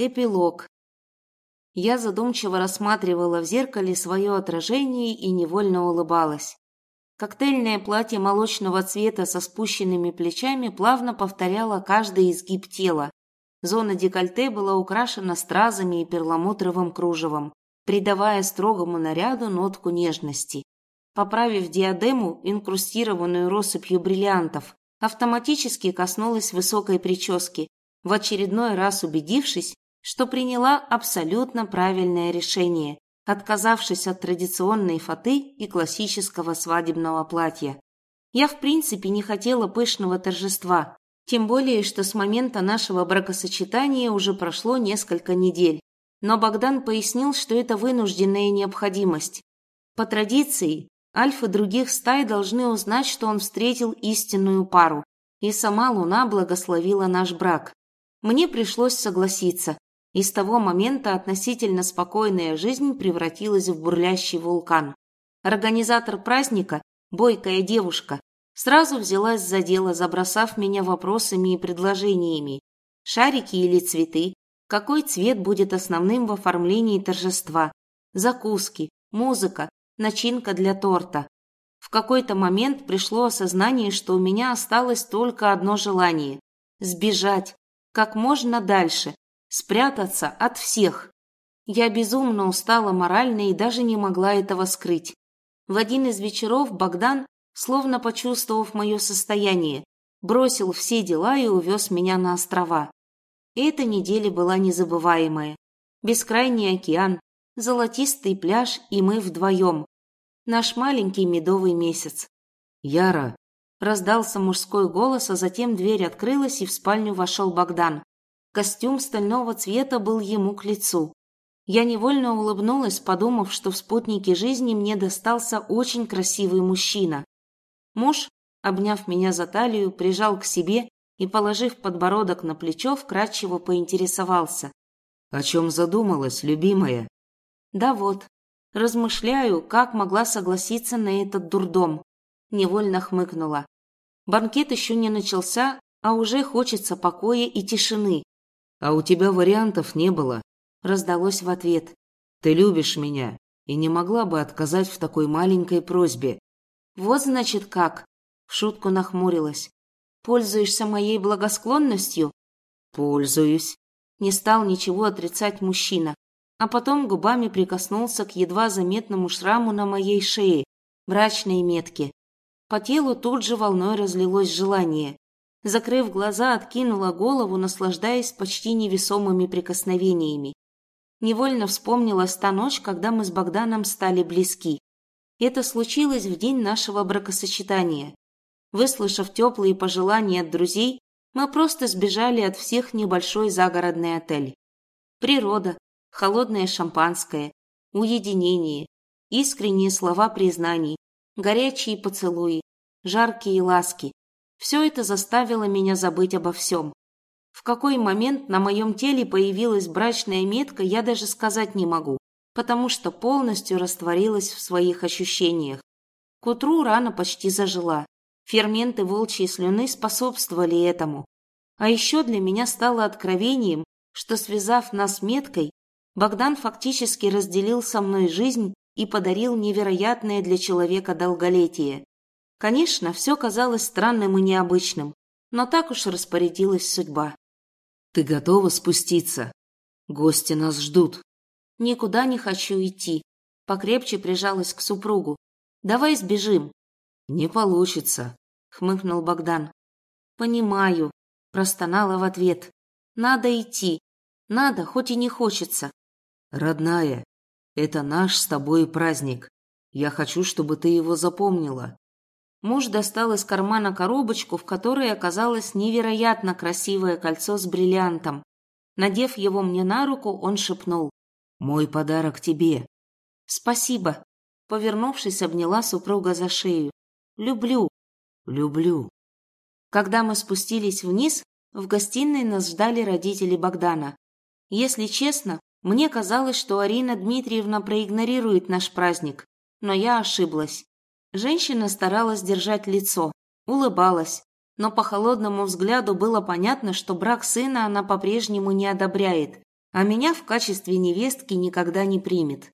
Эпилог. Я задумчиво рассматривала в зеркале свое отражение и невольно улыбалась. Коктейльное платье молочного цвета со спущенными плечами плавно повторяло каждый изгиб тела. Зона декольте была украшена стразами и перламутровым кружевом, придавая строгому наряду нотку нежности. Поправив диадему, инкрустированную россыпью бриллиантов, автоматически коснулась высокой прически, в очередной раз убедившись, что приняла абсолютно правильное решение, отказавшись от традиционной фаты и классического свадебного платья. Я в принципе не хотела пышного торжества, тем более, что с момента нашего бракосочетания уже прошло несколько недель. Но Богдан пояснил, что это вынужденная необходимость. По традиции, альфы других стай должны узнать, что он встретил истинную пару, и сама Луна благословила наш брак. Мне пришлось согласиться, и с того момента относительно спокойная жизнь превратилась в бурлящий вулкан. Организатор праздника, бойкая девушка, сразу взялась за дело, забросав меня вопросами и предложениями. Шарики или цветы? Какой цвет будет основным в оформлении торжества? Закуски, музыка, начинка для торта. В какой-то момент пришло осознание, что у меня осталось только одно желание – сбежать, как можно дальше, спрятаться от всех. Я безумно устала морально и даже не могла этого скрыть. В один из вечеров Богдан, словно почувствовав мое состояние, бросил все дела и увез меня на острова. Эта неделя была незабываемая. Бескрайний океан, золотистый пляж и мы вдвоем. Наш маленький медовый месяц. «Яра, Раздался мужской голос, а затем дверь открылась, и в спальню вошел Богдан. Костюм стального цвета был ему к лицу. Я невольно улыбнулась, подумав, что в спутнике жизни мне достался очень красивый мужчина. Муж, обняв меня за талию, прижал к себе и, положив подбородок на плечо, вкратчиво поинтересовался. «О чем задумалась, любимая?» «Да вот, размышляю, как могла согласиться на этот дурдом невольно хмыкнула. Банкет еще не начался, а уже хочется покоя и тишины. А у тебя вариантов не было, раздалось в ответ. Ты любишь меня и не могла бы отказать в такой маленькой просьбе. Вот значит как, в шутку нахмурилась. Пользуешься моей благосклонностью? Пользуюсь. Не стал ничего отрицать мужчина, а потом губами прикоснулся к едва заметному шраму на моей шее, брачной метке. По телу тут же волной разлилось желание. Закрыв глаза, откинула голову, наслаждаясь почти невесомыми прикосновениями. Невольно вспомнилась та ночь, когда мы с Богданом стали близки. Это случилось в день нашего бракосочетания. Выслушав теплые пожелания от друзей, мы просто сбежали от всех небольшой загородный отель. Природа, холодное шампанское, уединение, искренние слова признаний, горячие поцелуи, жаркие ласки. Все это заставило меня забыть обо всем. В какой момент на моем теле появилась брачная метка, я даже сказать не могу, потому что полностью растворилась в своих ощущениях. К утру рана почти зажила. Ферменты волчьей слюны способствовали этому. А еще для меня стало откровением, что, связав нас меткой, Богдан фактически разделил со мной жизнь и подарил невероятное для человека долголетие. Конечно, все казалось странным и необычным, но так уж распорядилась судьба. «Ты готова спуститься? Гости нас ждут». «Никуда не хочу идти», — покрепче прижалась к супругу. «Давай сбежим». «Не получится», — хмыкнул Богдан. «Понимаю», — простонала в ответ. «Надо идти. Надо, хоть и не хочется». «Родная, это наш с тобой праздник. Я хочу, чтобы ты его запомнила. Муж достал из кармана коробочку, в которой оказалось невероятно красивое кольцо с бриллиантом. Надев его мне на руку, он шепнул. «Мой подарок тебе». «Спасибо». Повернувшись, обняла супруга за шею. «Люблю». «Люблю». Когда мы спустились вниз, в гостиной нас ждали родители Богдана. Если честно, мне казалось, что Арина Дмитриевна проигнорирует наш праздник, но я ошиблась. Женщина старалась держать лицо, улыбалась, но по холодному взгляду было понятно, что брак сына она по-прежнему не одобряет. а меня в качестве невестки никогда не примет.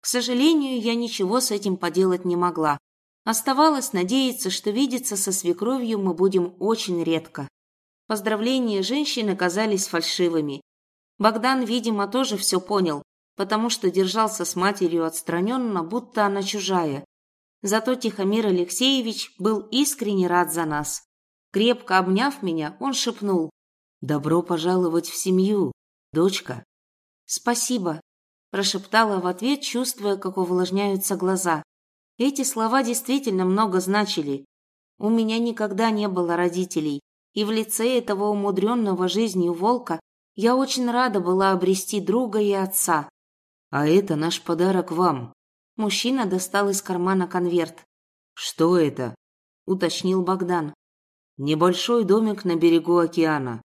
К сожалению, я ничего с этим поделать не могла. Оставалось надеяться, что видеться со свекровью мы будем очень редко. Поздравления женщины казались фальшивыми. Богдан, видимо, тоже все понял, потому что держался с матерью отстраненно, будто она чужая. Зато Тихомир Алексеевич был искренне рад за нас. Крепко обняв меня, он шепнул. «Добро пожаловать в семью, дочка». «Спасибо», – прошептала в ответ, чувствуя, как увлажняются глаза. Эти слова действительно много значили. У меня никогда не было родителей, и в лице этого умудренного жизнью волка я очень рада была обрести друга и отца. «А это наш подарок вам». Мужчина достал из кармана конверт. «Что это?» – уточнил Богдан. «Небольшой домик на берегу океана.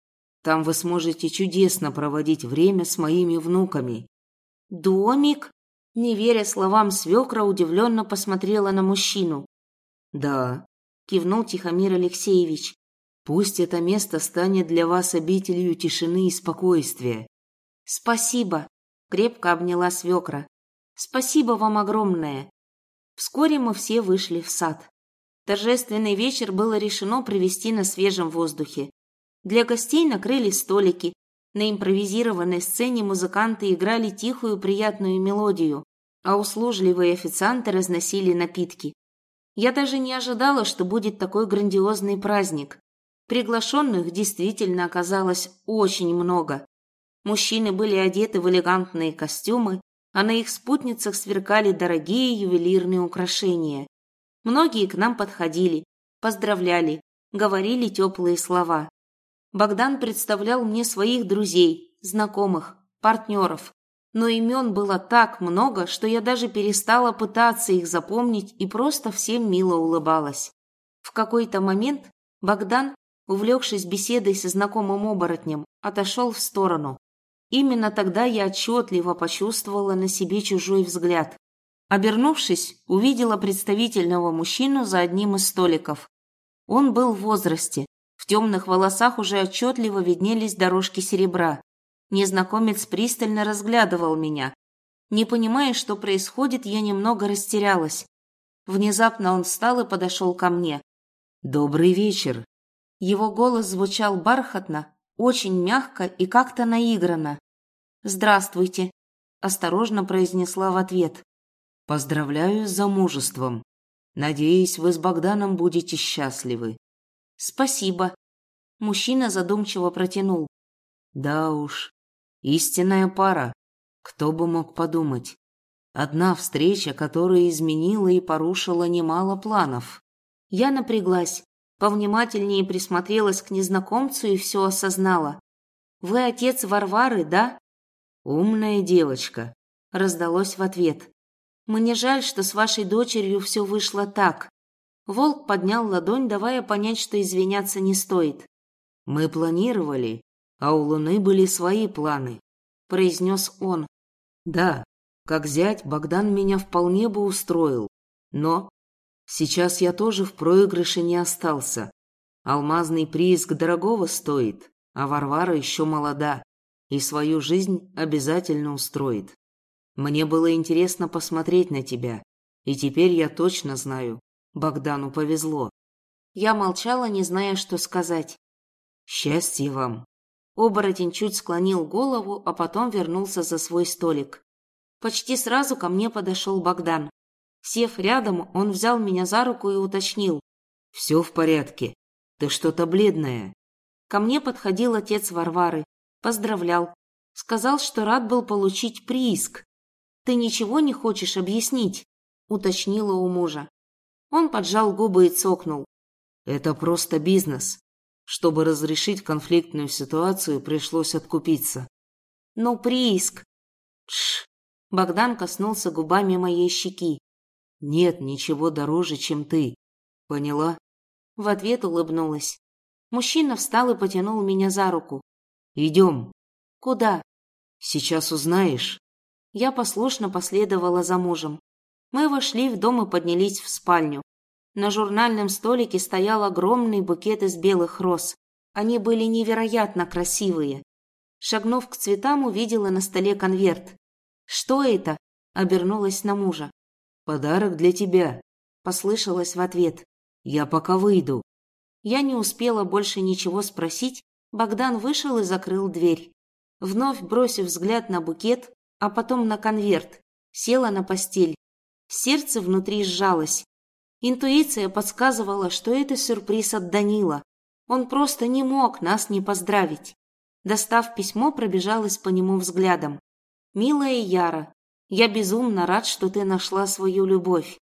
Там вы сможете чудесно проводить время с моими внуками». «Домик?» Не веря словам свекра, удивленно посмотрела на мужчину. «Да», – кивнул Тихомир Алексеевич. «Пусть это место станет для вас обителью тишины и спокойствия». «Спасибо», – крепко обняла свекра. «Спасибо вам огромное». Вскоре мы все вышли в сад. Торжественный вечер было решено провести на свежем воздухе. Для гостей накрыли столики. На импровизированной сцене музыканты играли тихую приятную мелодию, а услужливые официанты разносили напитки. Я даже не ожидала, что будет такой грандиозный праздник. Приглашенных действительно оказалось очень много. Мужчины были одеты в элегантные костюмы, а на их спутницах сверкали дорогие ювелирные украшения. Многие к нам подходили, поздравляли, говорили теплые слова. Богдан представлял мне своих друзей, знакомых, партнеров. Но имен было так много, что я даже перестала пытаться их запомнить и просто всем мило улыбалась. В какой-то момент Богдан, увлекшись беседой со знакомым оборотнем, отошел в сторону. Именно тогда я отчетливо почувствовала на себе чужой взгляд. Обернувшись, увидела представительного мужчину за одним из столиков. Он был в возрасте, в темных волосах уже отчетливо виднелись дорожки серебра. Незнакомец пристально разглядывал меня. Не понимая, что происходит, я немного растерялась. Внезапно он встал и подошел ко мне. «Добрый вечер!» Его голос звучал бархатно, очень мягко и как-то наигранно. «Здравствуйте», – осторожно произнесла в ответ. «Поздравляю с замужеством. Надеюсь, вы с Богданом будете счастливы». «Спасибо». Мужчина задумчиво протянул. «Да уж, истинная пара. Кто бы мог подумать. Одна встреча, которая изменила и порушила немало планов». Я напряглась, повнимательнее присмотрелась к незнакомцу и все осознала. «Вы отец Варвары, да?» «Умная девочка», — раздалось в ответ. «Мне жаль, что с вашей дочерью все вышло так. Волк поднял ладонь, давая понять, что извиняться не стоит. «Мы планировали, а у Луны были свои планы», – произнес он. «Да, как зять Богдан меня вполне бы устроил, но сейчас я тоже в проигрыше не остался. Алмазный прииск дорогого стоит, а Варвара еще молода и свою жизнь обязательно устроит. Мне было интересно посмотреть на тебя, и теперь я точно знаю, Богдану повезло. Я молчала, не зная, что сказать. «Счастья вам!» Оборотень чуть склонил голову, а потом вернулся за свой столик. Почти сразу ко мне подошел Богдан. Сев рядом, он взял меня за руку и уточнил. «Все в порядке. Ты что-то бледная». Ко мне подходил отец Варвары. Поздравлял. Сказал, что рад был получить прииск. «Ты ничего не хочешь объяснить?» уточнила у мужа. Он поджал губы и цокнул. Это просто бизнес. Чтобы разрешить конфликтную ситуацию, пришлось откупиться. Но прииск. Тш. Богдан коснулся губами моей щеки. Нет ничего дороже, чем ты. Поняла? В ответ улыбнулась. Мужчина встал и потянул меня за руку. Идем. Куда? Сейчас узнаешь. Я послушно последовала за мужем. Мы вошли в дом и поднялись в спальню. На журнальном столике стоял огромный букет из белых роз. Они были невероятно красивые. Шагнув к цветам, увидела на столе конверт. «Что это?» – обернулась на мужа. «Подарок для тебя», – послышалось в ответ. «Я пока выйду». Я не успела больше ничего спросить, Богдан вышел и закрыл дверь. Вновь бросив взгляд на букет, а потом на конверт, села на постель. Сердце внутри сжалось. Интуиция подсказывала, что это сюрприз от Данила. Он просто не мог нас не поздравить. Достав письмо, пробежалась по нему взглядом. «Милая Яра, я безумно рад, что ты нашла свою любовь.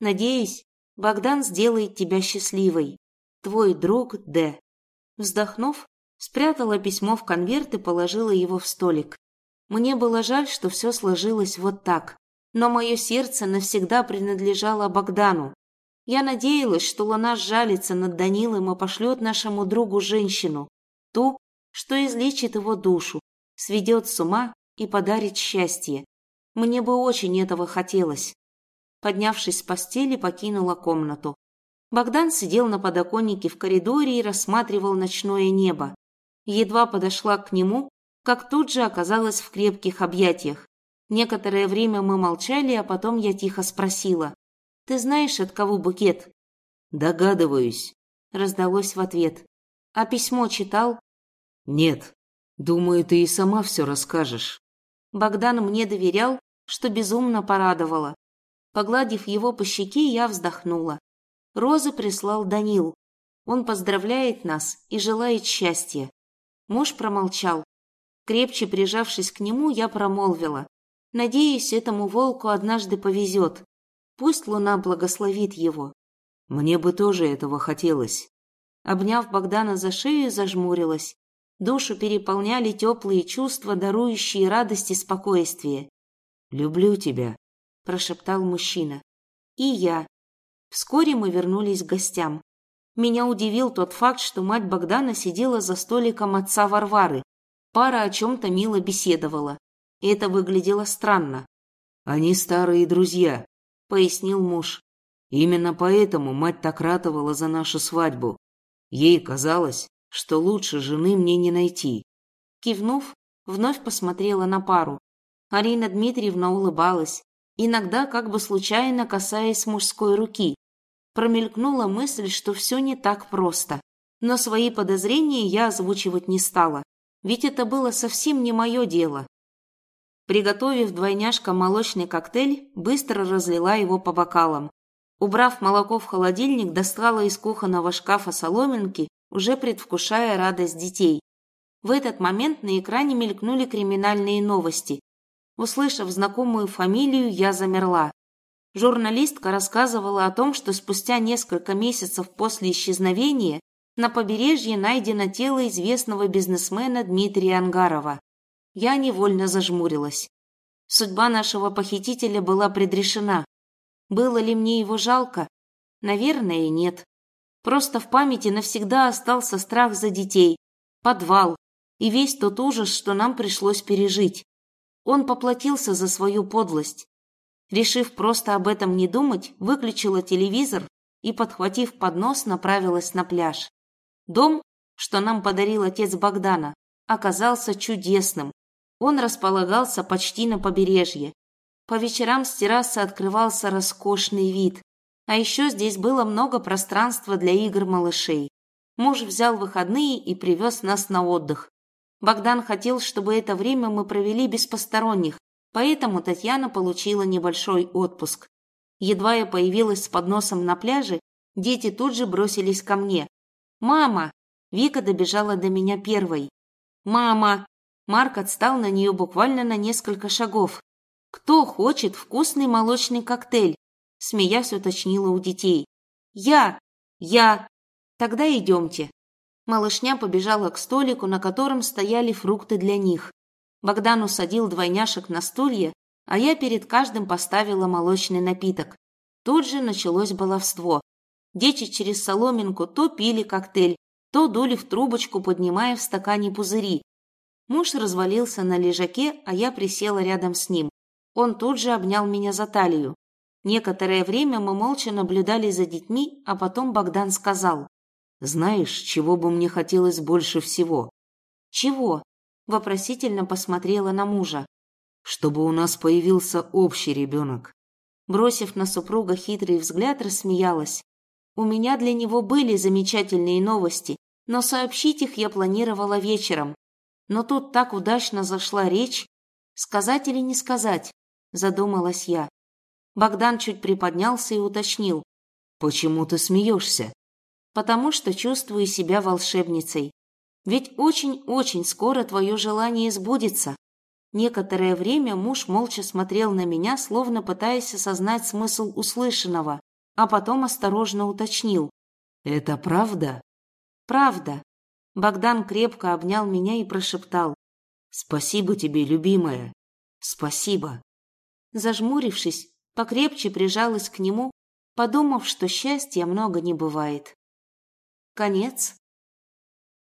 Надеюсь, Богдан сделает тебя счастливой. Твой друг Д». Вздохнув, спрятала письмо в конверт и положила его в столик. Мне было жаль, что все сложилось вот так, но мое сердце навсегда принадлежало Богдану. Я надеялась, что Луна сжалится над Данилом и пошлет нашему другу женщину, ту, что излечит его душу, сведет с ума и подарит счастье. Мне бы очень этого хотелось. Поднявшись с постели, покинула комнату. Богдан сидел на подоконнике в коридоре и рассматривал ночное небо. Едва подошла к нему, как тут же оказалась в крепких объятиях. Некоторое время мы молчали, а потом я тихо спросила. «Ты знаешь, от кого букет?» «Догадываюсь», — раздалось в ответ. «А письмо читал?» «Нет. Думаю, ты и сама все расскажешь». Богдан мне доверял, что безумно порадовало. Погладив его по щеке, я вздохнула. Розы прислал Данил. Он поздравляет нас и желает счастья. Муж промолчал. Крепче прижавшись к нему, я промолвила. Надеюсь, этому волку однажды повезет. Пусть луна благословит его. Мне бы тоже этого хотелось. Обняв Богдана за шею, зажмурилась. Душу переполняли теплые чувства, дарующие радость и спокойствие. «Люблю тебя», – прошептал мужчина. «И я». Вскоре мы вернулись к гостям. Меня удивил тот факт, что мать Богдана сидела за столиком отца Варвары, Пара о чем-то мило беседовала. И это выглядело странно. «Они старые друзья», — пояснил муж. «Именно поэтому мать так ратовала за нашу свадьбу. Ей казалось, что лучше жены мне не найти». Кивнув, вновь посмотрела на пару. Арина Дмитриевна улыбалась, иногда как бы случайно касаясь мужской руки. Промелькнула мысль, что все не так просто. Но свои подозрения я озвучивать не стала ведь это было совсем не мое дело. Приготовив двойняшка молочный коктейль, быстро разлила его по бокалам. Убрав молоко в холодильник, достала из кухонного шкафа соломинки, уже предвкушая радость детей. В этот момент на экране мелькнули криминальные новости. Услышав знакомую фамилию, я замерла. Журналистка рассказывала о том, что спустя несколько месяцев после исчезновения на побережье найдено тело известного бизнесмена Дмитрия Ангарова. Я невольно зажмурилась. Судьба нашего похитителя была предрешена. Было ли мне его жалко? Наверное, нет. Просто в памяти навсегда остался страх за детей, подвал и весь тот ужас, что нам пришлось пережить. Он поплатился за свою подлость. Решив просто об этом не думать, выключила телевизор и, подхватив поднос, направилась на пляж. Дом, что нам подарил отец Богдана, оказался чудесным. Он располагался почти на побережье. По вечерам с террасы открывался роскошный вид. А еще здесь было много пространства для игр малышей. Муж взял выходные и привез нас на отдых. Богдан хотел, чтобы это время мы провели без посторонних, поэтому Татьяна получила небольшой отпуск. Едва я появилась с подносом на пляже, дети тут же бросились ко мне. «Мама!» Вика добежала до меня первой. «Мама!» Марк отстал на нее буквально на несколько шагов. «Кто хочет вкусный молочный коктейль?» Смеясь, уточнила у детей. «Я! Я! Тогда идемте!» Малышня побежала к столику, на котором стояли фрукты для них. Богдан усадил двойняшек на стулья, а я перед каждым поставила молочный напиток. Тут же началось баловство. Дети через соломинку то пили коктейль, то дули в трубочку, поднимая в стакане пузыри. Муж развалился на лежаке, а я присела рядом с ним. Он тут же обнял меня за талию. Некоторое время мы молча наблюдали за детьми, а потом Богдан сказал. «Знаешь, чего бы мне хотелось больше всего?» «Чего?» Вопросительно посмотрела на мужа. Чтобы у нас появился общий ребенок. Бросив на супруга хитрый взгляд, рассмеялась. У меня для него были замечательные новости, но сообщить их я планировала вечером. Но тут так удачно зашла речь. Сказать или не сказать? Задумалась я. Богдан чуть приподнялся и уточнил. «Почему ты смеешься?» «Потому что чувствую себя волшебницей. Ведь очень-очень скоро твое желание сбудется». Некоторое время муж молча смотрел на меня, словно пытаясь осознать смысл услышанного, а потом осторожно уточнил. «Это правда?» «Правда». Богдан крепко обнял меня и прошептал. «Спасибо тебе, любимая. Спасибо». Зажмурившись, покрепче прижалась к нему, подумав, что счастья много не бывает. Конец